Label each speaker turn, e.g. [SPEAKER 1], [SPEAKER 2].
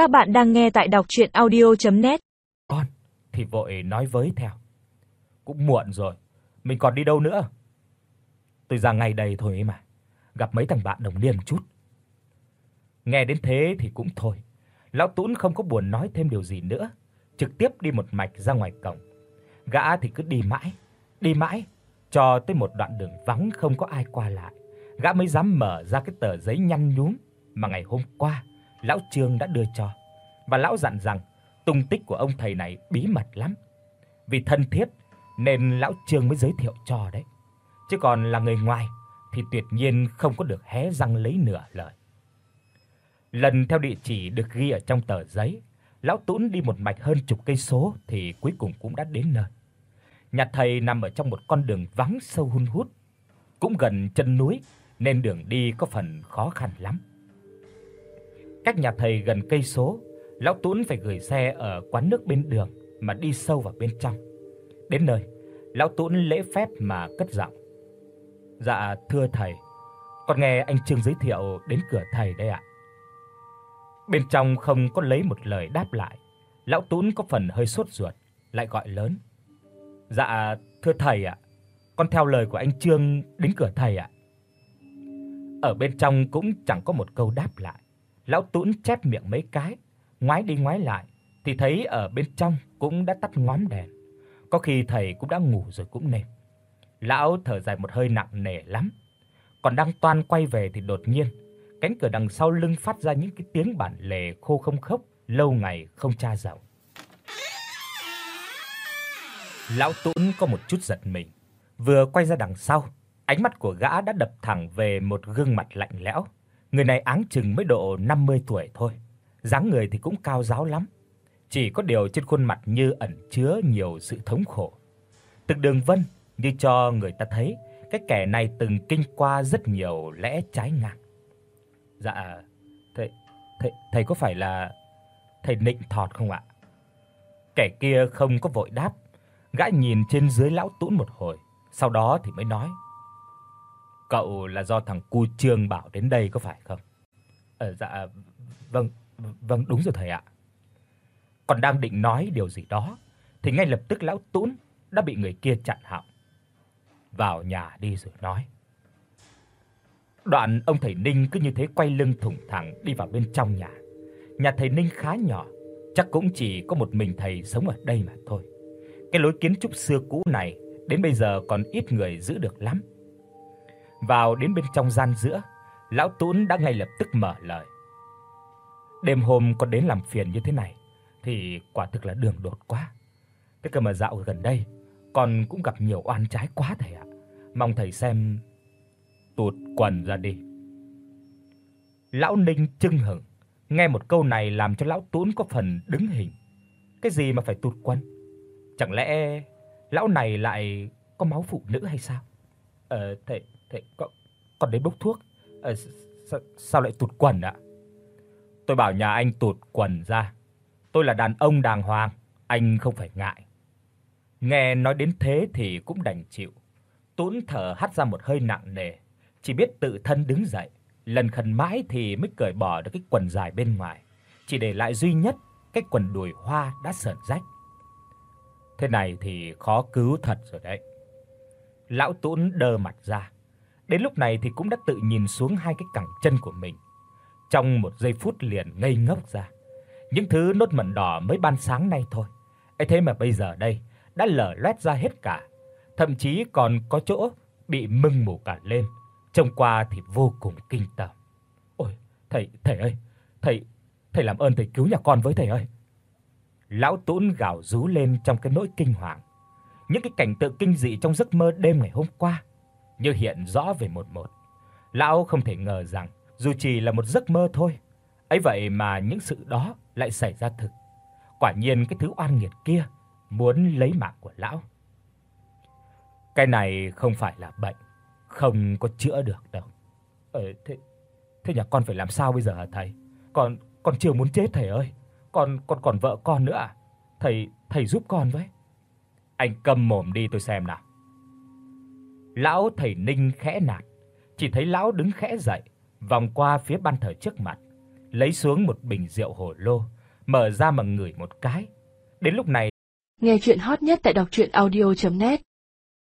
[SPEAKER 1] Các bạn đang nghe tại đọc audio net
[SPEAKER 2] Con thì vội nói với theo. Cũng muộn rồi, mình còn đi đâu nữa? Tôi ra ngay đây thôi ấy mà, gặp mấy thằng bạn đồng niên một chút. Nghe đến thế thì cũng thôi. Lão Tún không có buồn nói thêm điều gì nữa, trực tiếp đi một mạch ra ngoài cổng. Gã thì cứ đi mãi, đi mãi cho tới một đoạn đường vắng không có ai qua lại. Gã mới dám mở ra cái tờ giấy nhăn nhúm mà ngày hôm qua lão Trương đã đưa cho. Và lão dặn rằng tung tích của ông thầy này bí mật lắm. Vì thân thiết nên lão Trương mới giới thiệu cho đấy. Chứ còn là người ngoài thì tuyệt nhiên không có được hé răng lấy nửa lời. Lần theo địa chỉ được ghi ở trong tờ giấy, lão Tún đi một mạch hơn chục cây số thì cuối cùng cũng đã đến nơi. Nhà thầy nằm ở trong một con đường vắng sâu hun hút, cũng gần chân núi nên đường đi có phần khó khăn lắm. Cách nhà thầy gần cây số, lão tuấn phải gửi xe ở quán nước bên đường mà đi sâu vào bên trong. Đến nơi, lão tuấn lễ phép mà cất giọng. "Dạ thưa thầy, con nghe anh Trương giới thiệu đến cửa thầy đây ạ." Bên trong không có lấy một lời đáp lại. Lão tuấn có phần hơi sốt ruột, lại gọi lớn. "Dạ thưa thầy ạ, con theo lời của anh Trương đến cửa thầy ạ." Ở bên trong cũng chẳng có một câu đáp lại. Lão Tún chép miệng mấy cái, ngoái đi ngoái lại thì thấy ở bên trong cũng đã tắt ngóm đèn. Có khi thầy cũng đã ngủ rồi cũng nên. Lão thở dài một hơi nặng nề lắm. Còn đang toan quay về thì đột nhiên, cánh cửa đằng sau lưng phát ra những cái tiếng bản lề khô không khốc, lâu ngày không tra dò Lão Tún có một chút giật mình, vừa quay ra đằng sau, ánh mắt của gã đã đập thẳng về một gương mặt lạnh lẽo. Người này áng chừng mới độ 50 tuổi thôi, dáng người thì cũng cao ráo lắm, chỉ có điều trên khuôn mặt như ẩn chứa nhiều sự thống khổ. Từng đường vân như cho người ta thấy cái kẻ này từng kinh qua rất nhiều lẽ trái ngang. Dạ, thầy thầy thầy có phải là thầy Nịnh Thọt không ạ? Kẻ kia không có vội đáp, gã nhìn trên dưới lão Tún một hồi, sau đó thì mới nói: "Cậu là do thằng cu Trương bảo đến đây có phải không?" "Ờ dạ vâng, vâng đúng rồi thầy ạ." Còn đang định nói điều gì đó thì ngay lập tức lão Tún đã bị người kia chặn họng. "Vào nhà đi rồi nói." Đoạn ông thầy Ninh cứ như thế quay lưng thủng thẳng đi vào bên trong nhà. Nhà thầy Ninh khá nhỏ, chắc cũng chỉ có một mình thầy sống ở đây mà thôi. Cái lối kiến trúc xưa cũ này đến bây giờ còn ít người giữ được lắm. Vào đến bên trong gian giữa, lão Tún đã ngay lập tức mở lời. Đêm hôm con đến làm phiền như thế này thì quả thực là đường đột quá. Thế cơ mà dạo gần đây con cũng gặp nhiều oan trái quá thầy ạ. Mong thầy xem tụt quần ra đi. Lão Ninh chưng hửng, nghe một câu này làm cho lão Tún có phần đứng hình. Cái gì mà phải tụt quần? Chẳng lẽ lão này lại có máu phụ nữ hay sao? Ờ thầy Thế còn, còn đến bốc thuốc. Ờ, à, sao, sao lại tụt quần ạ? Tôi bảo nhà anh tụt quần ra. Tôi là đàn ông đàng hoàng, anh không phải ngại. Nghe nói đến thế thì cũng đành chịu. Tún thở hắt ra một hơi nặng nề, chỉ biết tự thân đứng dậy, lần khẩn mãi thì mới cởi bỏ được cái quần dài bên ngoài, chỉ để lại duy nhất cái quần đùi hoa đã sờn rách. Thế này thì khó cứu thật rồi đấy. Lão Tún đơ mặt ra. Đến lúc này thì cũng đã tự nhìn xuống hai cái cẳng chân của mình. Trong một giây phút liền ngây ngốc ra. Những thứ nốt mẩn đỏ mới ban sáng nay thôi. Ấy thế mà bây giờ đây đã lở loét ra hết cả, thậm chí còn có chỗ bị mưng mủ cả lên. Trông qua thì vô cùng kinh tởm. Ôi, thầy, thầy ơi, thầy thầy làm ơn thầy cứu nhà con với thầy ơi. Lão Tún gào rú lên trong cái nỗi kinh hoàng. Những cái cảnh tượng kinh dị trong giấc mơ đêm ngày hôm qua như hiện rõ về một một. Lão không thể ngờ rằng dù chỉ là một giấc mơ thôi, ấy vậy mà những sự đó lại xảy ra thực. Quả nhiên cái thứ oan nghiệt kia muốn lấy mạng của lão. Cái này không phải là bệnh, không có chữa được đâu. Ờ thế thế nhà con phải làm sao bây giờ hả thầy? Con con chưa muốn chết thầy ơi. Con con còn vợ con nữa à? Thầy thầy giúp con với. Anh câm mồm đi tôi xem nào. Lão thầy Ninh khẽ nạt, chỉ thấy lão đứng khẽ dậy, vòng qua phía ban thờ trước mặt, lấy xuống một bình rượu hồ lô, mở ra mà ngửi một cái. Đến lúc này,
[SPEAKER 3] Nghe truyện hot nhất tại doctruyenaudio.net